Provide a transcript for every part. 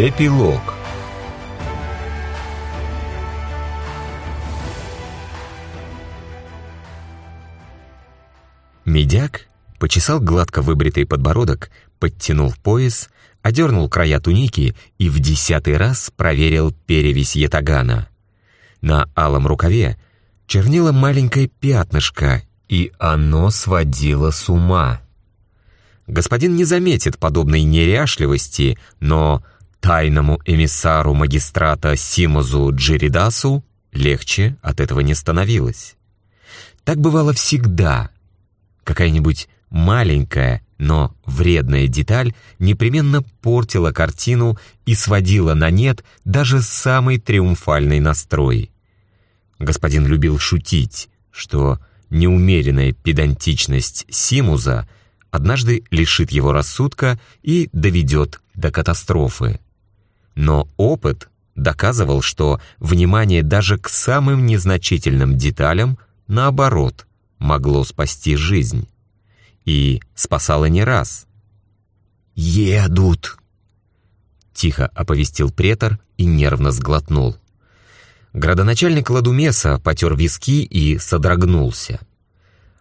Эпилог Медяк почесал гладко выбритый подбородок, подтянул пояс, одернул края туники и в десятый раз проверил перевесь ятагана. На алом рукаве чернило маленькое пятнышко, и оно сводило с ума. Господин не заметит подобной неряшливости, но тайному эмиссару магистрата Симозу Джеридасу легче от этого не становилось. Так бывало всегда. Какая-нибудь маленькая, но вредная деталь непременно портила картину и сводила на нет даже самый триумфальный настрой. Господин любил шутить, что неумеренная педантичность Симуза однажды лишит его рассудка и доведет до катастрофы. Но опыт доказывал, что внимание даже к самым незначительным деталям, наоборот, могло спасти жизнь. И спасало не раз. «Едут!» Тихо оповестил претор и нервно сглотнул. Градоначальник Ладумеса потер виски и содрогнулся.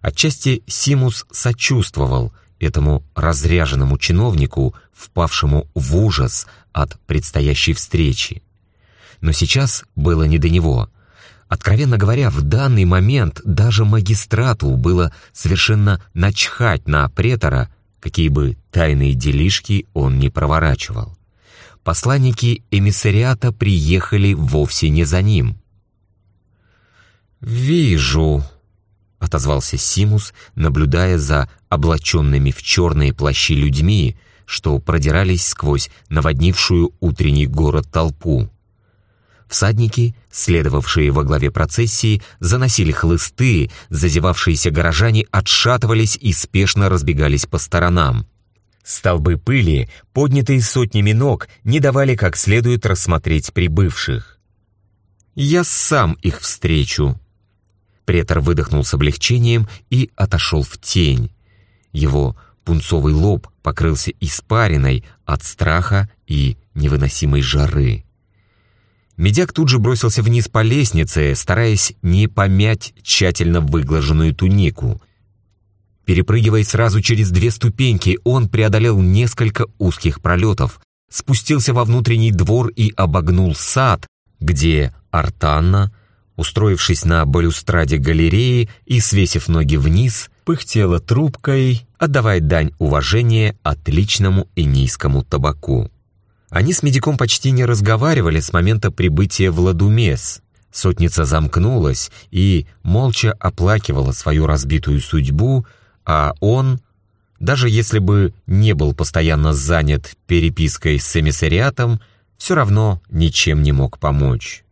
Отчасти Симус сочувствовал этому разряженному чиновнику, впавшему в ужас от предстоящей встречи. Но сейчас было не до него. Откровенно говоря, в данный момент даже магистрату было совершенно начхать на претора, какие бы тайные делишки он не проворачивал посланники эмиссариата приехали вовсе не за ним. «Вижу», — отозвался Симус, наблюдая за облаченными в черные плащи людьми, что продирались сквозь наводнившую утренний город толпу. Всадники, следовавшие во главе процессии, заносили хлысты, зазевавшиеся горожане отшатывались и спешно разбегались по сторонам. Столбы пыли, поднятые сотнями ног, не давали как следует рассмотреть прибывших. «Я сам их встречу». Претор выдохнул с облегчением и отошел в тень. Его пунцовый лоб покрылся испариной от страха и невыносимой жары. Медяк тут же бросился вниз по лестнице, стараясь не помять тщательно выглаженную тунику. Перепрыгивая сразу через две ступеньки, он преодолел несколько узких пролетов, спустился во внутренний двор и обогнул сад, где Артанна, устроившись на балюстраде галереи и свесив ноги вниз, пыхтела трубкой, отдавая дань уважения отличному инийскому табаку. Они с медиком почти не разговаривали с момента прибытия в Ладумес. Сотница замкнулась и молча оплакивала свою разбитую судьбу, а он, даже если бы не был постоянно занят перепиской с эмиссариатом, все равно ничем не мог помочь.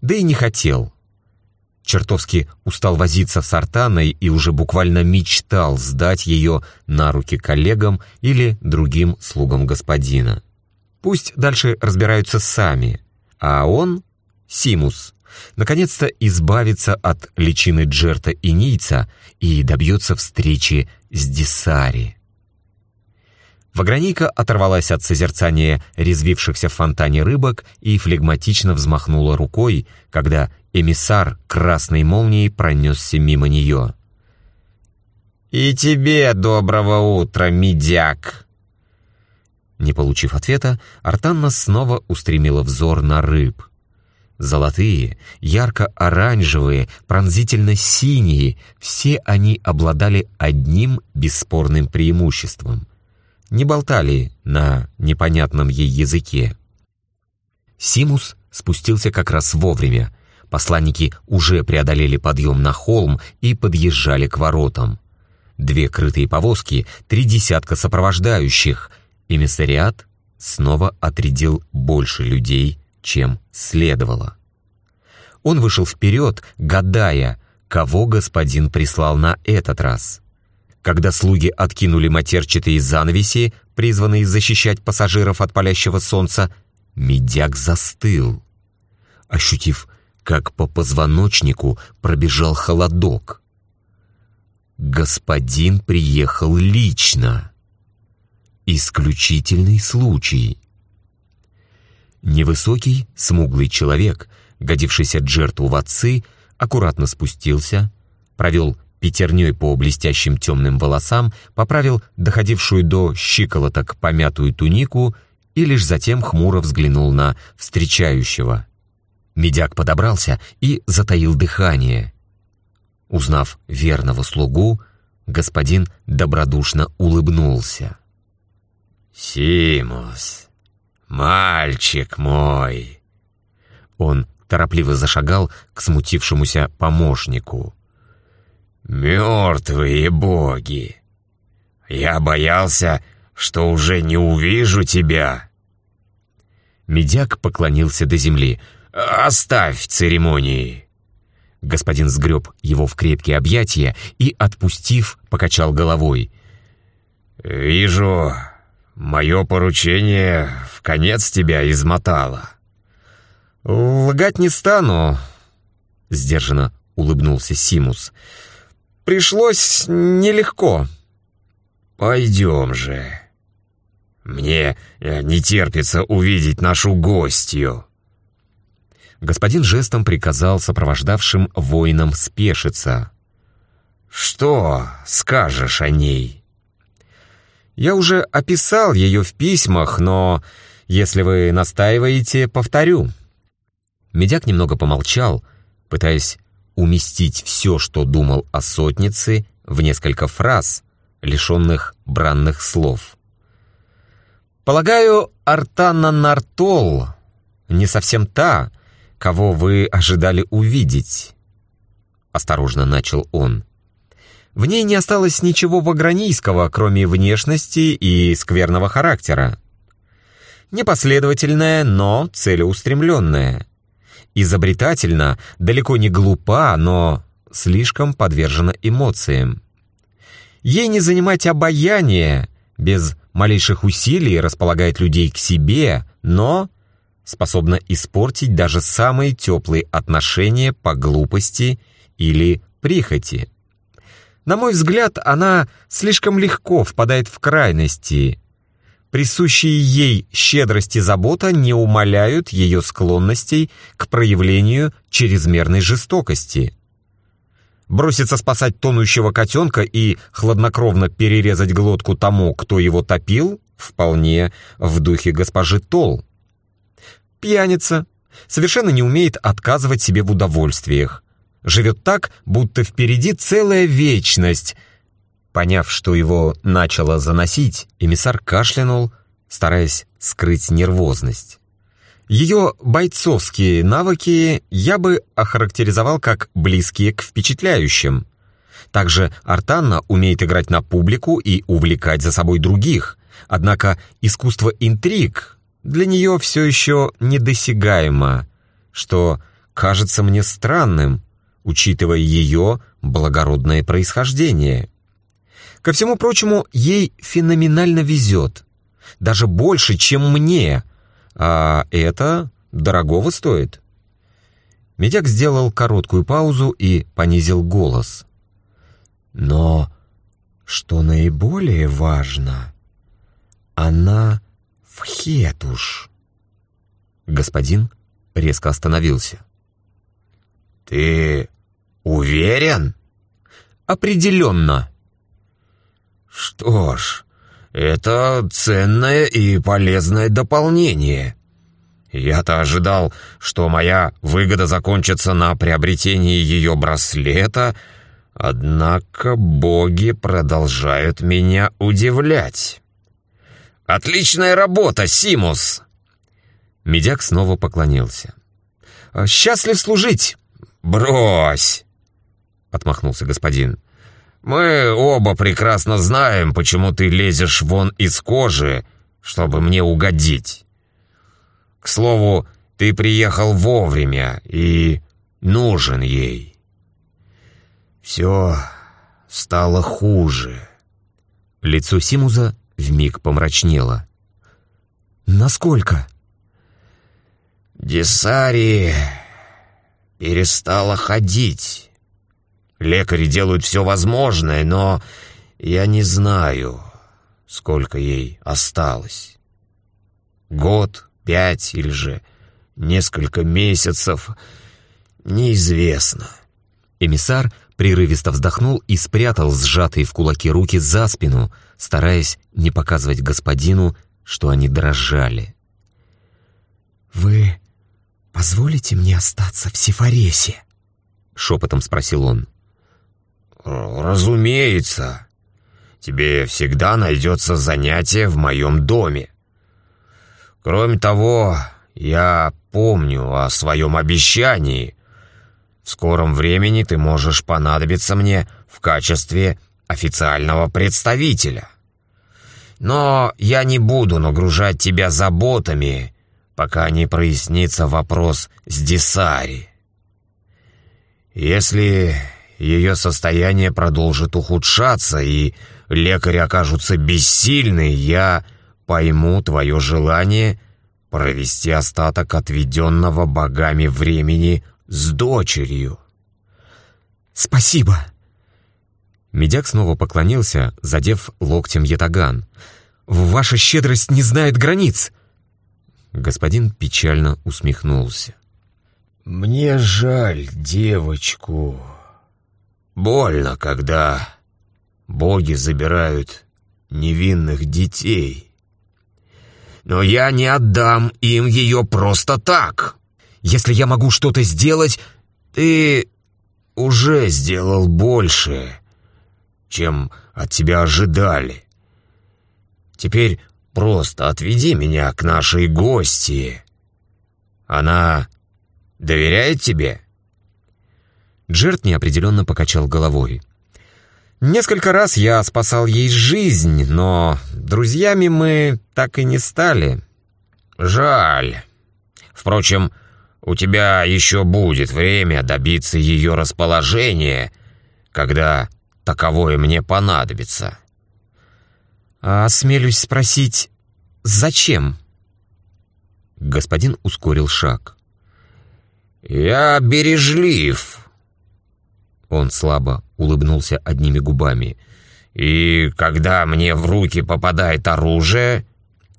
Да и не хотел. Чертовски устал возиться с Артаной и уже буквально мечтал сдать ее на руки коллегам или другим слугам господина. Пусть дальше разбираются сами, а он, Симус, наконец-то избавится от личины Джерта и Ница и добьется встречи с Десари. Ваграника оторвалась от созерцания резвившихся в фонтане рыбок и флегматично взмахнула рукой, когда эмиссар красной молнией пронесся мимо нее. «И тебе доброго утра, медяк!» Не получив ответа, Артанна снова устремила взор на рыб — Золотые, ярко-оранжевые, пронзительно-синие, все они обладали одним бесспорным преимуществом. Не болтали на непонятном ей языке. Симус спустился как раз вовремя. Посланники уже преодолели подъем на холм и подъезжали к воротам. Две крытые повозки, три десятка сопровождающих. Эмиссариат снова отрядил больше людей, чем следовало. Он вышел вперед, гадая, кого господин прислал на этот раз. Когда слуги откинули матерчатые занавеси, призванные защищать пассажиров от палящего солнца, медяк застыл, ощутив, как по позвоночнику пробежал холодок. Господин приехал лично. Исключительный случай — Невысокий, смуглый человек, годившийся Джерту в отцы, аккуратно спустился, провел пятерней по блестящим темным волосам, поправил доходившую до щиколоток помятую тунику и лишь затем хмуро взглянул на встречающего. Медяк подобрался и затаил дыхание. Узнав верного слугу, господин добродушно улыбнулся. «Симус, мальчик мой!» Он торопливо зашагал к смутившемуся помощнику. «Мертвые боги! Я боялся, что уже не увижу тебя!» Медяк поклонился до земли. «Оставь церемонии!» Господин сгреб его в крепкие объятия и, отпустив, покачал головой. «Вижу, мое поручение в конец тебя измотало». «Лгать не стану», — сдержанно улыбнулся Симус. «Пришлось нелегко». «Пойдем же. Мне не терпится увидеть нашу гостью». Господин жестом приказал сопровождавшим воинам спешиться. «Что скажешь о ней?» «Я уже описал ее в письмах, но, если вы настаиваете, повторю». Медяк немного помолчал, пытаясь уместить все, что думал о сотнице, в несколько фраз, лишенных бранных слов. «Полагаю, Артанна Нартол не совсем та, кого вы ожидали увидеть», — осторожно начал он. В ней не осталось ничего вагранийского, кроме внешности и скверного характера. Непоследовательная, но целеустремленная изобретательна, далеко не глупа, но слишком подвержена эмоциям. Ей не занимать обаяние, без малейших усилий располагает людей к себе, но способна испортить даже самые теплые отношения по глупости или прихоти. На мой взгляд, она слишком легко впадает в крайности, Присущие ей щедрость и забота не умаляют ее склонностей к проявлению чрезмерной жестокости. Броситься спасать тонущего котенка и хладнокровно перерезать глотку тому, кто его топил, вполне в духе госпожи Тол. Пьяница совершенно не умеет отказывать себе в удовольствиях. Живет так, будто впереди целая вечность — Поняв, что его начало заносить, эмиссар кашлянул, стараясь скрыть нервозность. Ее бойцовские навыки я бы охарактеризовал как близкие к впечатляющим. Также Артанна умеет играть на публику и увлекать за собой других. Однако искусство интриг для нее все еще недосягаемо, что кажется мне странным, учитывая ее благородное происхождение. Ко всему прочему, ей феноменально везет. Даже больше, чем мне. А это дорогого стоит. Медяк сделал короткую паузу и понизил голос. Но, что наиболее важно, она в хетуш. Господин резко остановился. «Ты уверен?» «Определенно», «Что ж, это ценное и полезное дополнение. Я-то ожидал, что моя выгода закончится на приобретении ее браслета, однако боги продолжают меня удивлять. Отличная работа, Симус!» Медяк снова поклонился. «Счастлив служить!» «Брось!» — отмахнулся господин. Мы оба прекрасно знаем, почему ты лезешь вон из кожи, чтобы мне угодить. К слову, ты приехал вовремя и нужен ей. Все стало хуже. Лицо Симуза вмиг помрачнело. «Насколько?» Десари перестала ходить. Лекари делают все возможное, но я не знаю, сколько ей осталось. Год, пять или же несколько месяцев, неизвестно. Эмиссар прерывисто вздохнул и спрятал сжатые в кулаки руки за спину, стараясь не показывать господину, что они дрожали. «Вы позволите мне остаться в Сифаресе?» — шепотом спросил он. «Разумеется. Тебе всегда найдется занятие в моем доме. Кроме того, я помню о своем обещании. В скором времени ты можешь понадобиться мне в качестве официального представителя. Но я не буду нагружать тебя заботами, пока не прояснится вопрос с Десари. Если ее состояние продолжит ухудшаться и лекари окажутся бессильны, я пойму твое желание провести остаток отведенного богами времени с дочерью. «Спасибо!» Медяк снова поклонился, задев локтем ятаган. «Ваша щедрость не знает границ!» Господин печально усмехнулся. «Мне жаль девочку. Больно, когда боги забирают невинных детей. Но я не отдам им ее просто так. Если я могу что-то сделать, ты уже сделал больше, чем от тебя ожидали. Теперь просто отведи меня к нашей гости. Она доверяет тебе?» Джерт неопределенно покачал головой. «Несколько раз я спасал ей жизнь, но друзьями мы так и не стали». «Жаль. Впрочем, у тебя еще будет время добиться ее расположения, когда таковое мне понадобится». «А осмелюсь спросить, зачем?» Господин ускорил шаг. «Я бережлив». Он слабо улыбнулся одними губами. «И когда мне в руки попадает оружие,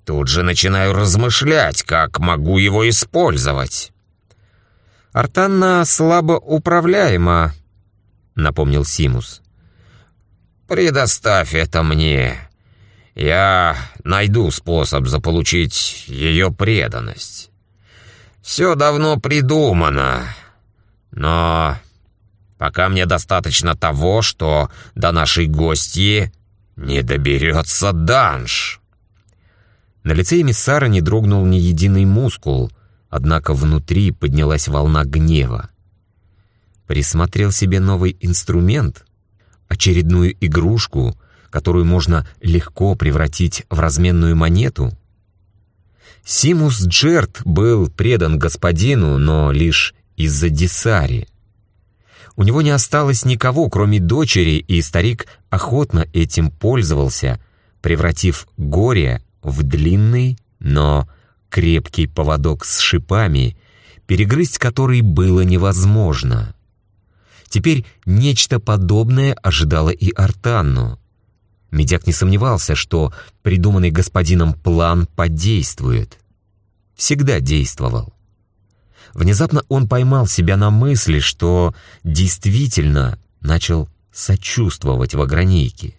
тут же начинаю размышлять, как могу его использовать». «Артанна слабо управляема», — напомнил Симус. «Предоставь это мне. Я найду способ заполучить ее преданность». Все давно придумано. Но пока мне достаточно того, что до нашей гости не доберется данж. На лице эмиссара не дрогнул ни единый мускул, однако внутри поднялась волна гнева. Присмотрел себе новый инструмент, очередную игрушку, которую можно легко превратить в разменную монету — Симус Джерт был предан господину, но лишь из-за Десари. У него не осталось никого, кроме дочери, и старик охотно этим пользовался, превратив горе в длинный, но крепкий поводок с шипами, перегрызть который было невозможно. Теперь нечто подобное ожидало и Артанну. Медяк не сомневался, что придуманный господином план подействует. Всегда действовал. Внезапно он поймал себя на мысли, что действительно начал сочувствовать в огранейке.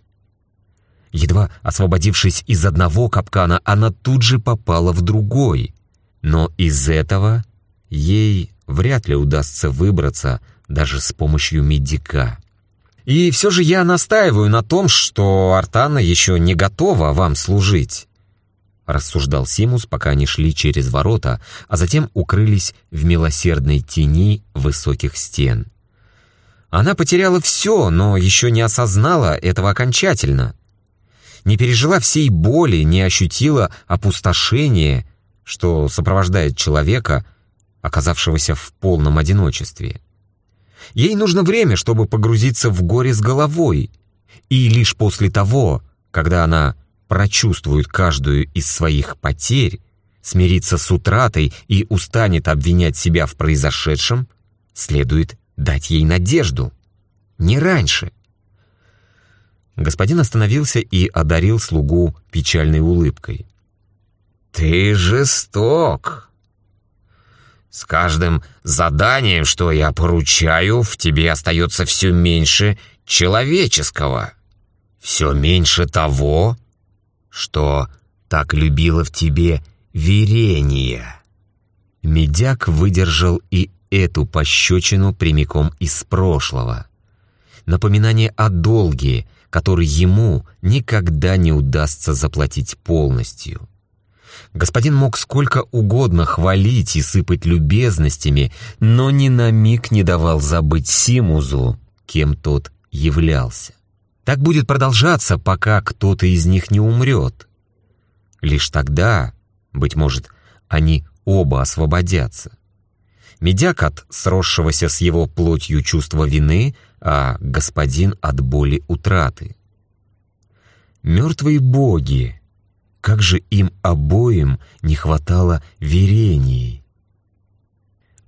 Едва освободившись из одного капкана, она тут же попала в другой. Но из этого ей вряд ли удастся выбраться даже с помощью медика. И все же я настаиваю на том, что Артана еще не готова вам служить. Рассуждал Симус, пока они шли через ворота, а затем укрылись в милосердной тени высоких стен. Она потеряла все, но еще не осознала этого окончательно. Не пережила всей боли, не ощутила опустошения, что сопровождает человека, оказавшегося в полном одиночестве. Ей нужно время, чтобы погрузиться в горе с головой. И лишь после того, когда она прочувствует каждую из своих потерь, смирится с утратой и устанет обвинять себя в произошедшем, следует дать ей надежду. Не раньше. Господин остановился и одарил слугу печальной улыбкой. ты жесток. С каждым заданием, что я поручаю, в тебе остается все меньше человеческого. Все меньше того, что так любила в тебе верение. Медяк выдержал и эту пощечину прямиком из прошлого. Напоминание о долге, который ему никогда не удастся заплатить полностью. Господин мог сколько угодно хвалить и сыпать любезностями, но ни на миг не давал забыть Симузу, кем тот являлся. Так будет продолжаться, пока кто-то из них не умрет. Лишь тогда, быть может, они оба освободятся. Медяк от сросшегося с его плотью чувства вины, а господин от боли утраты. Мертвые боги, как же им обоим не хватало верений.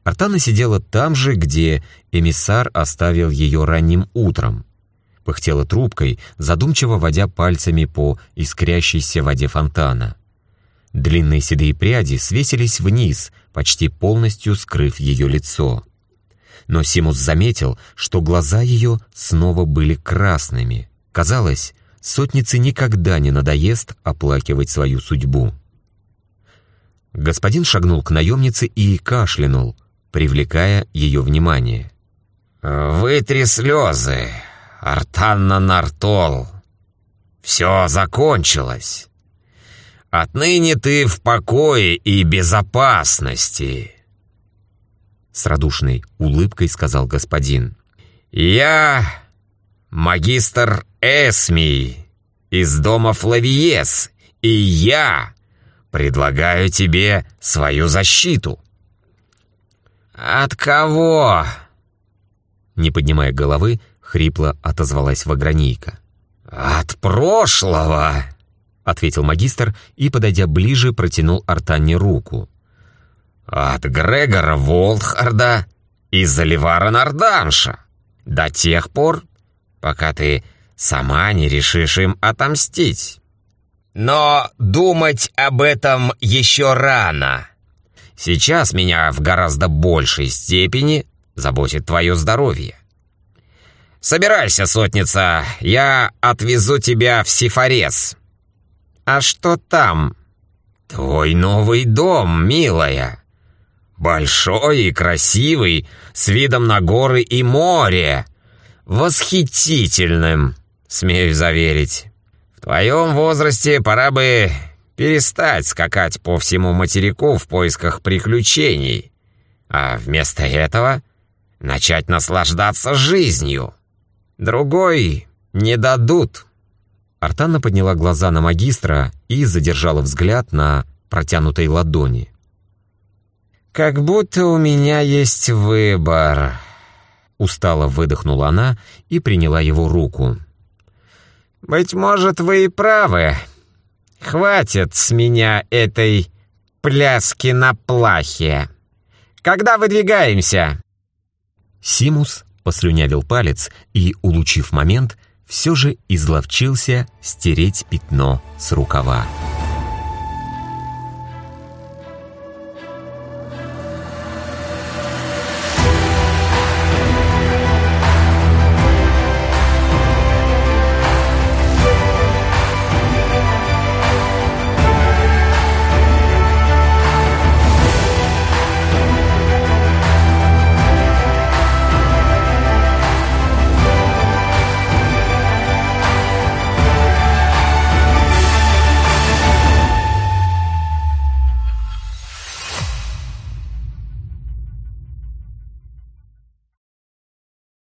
Артана сидела там же, где эмиссар оставил ее ранним утром. Пыхтела трубкой, задумчиво водя пальцами по искрящейся воде фонтана. Длинные седые пряди свесились вниз, почти полностью скрыв ее лицо. Но Симус заметил, что глаза ее снова были красными. Казалось, сотнице никогда не надоест оплакивать свою судьбу. Господин шагнул к наемнице и кашлянул, привлекая ее внимание. «Вытри слезы, Артанна Нартол. Все закончилось. Отныне ты в покое и безопасности!» С радушной улыбкой сказал господин. «Я магистр Эсми из дома Флавиес, и я предлагаю тебе свою защиту». «От кого?» Не поднимая головы, хрипло отозвалась Вагранейка. «От прошлого!» ответил магистр и, подойдя ближе, протянул Артанне руку. «От Грегора Волтхарда и Заливара Нардамша. До тех пор, пока ты сама не решишь им отомстить. Но думать об этом еще рано. Сейчас меня в гораздо большей степени заботит твое здоровье. Собирайся, сотница, я отвезу тебя в Сифорез». «А что там?» «Твой новый дом, милая. Большой и красивый, с видом на горы и море. Восхитительным, смею заверить. В твоем возрасте пора бы перестать скакать по всему материку в поисках приключений, а вместо этого начать наслаждаться жизнью. Другой не дадут». Артанна подняла глаза на магистра и задержала взгляд на протянутой ладони. «Как будто у меня есть выбор», — устало выдохнула она и приняла его руку. «Быть может, вы и правы. Хватит с меня этой пляски на плахе. Когда выдвигаемся?» Симус послюнявил палец и, улучив момент, все же изловчился стереть пятно с рукава.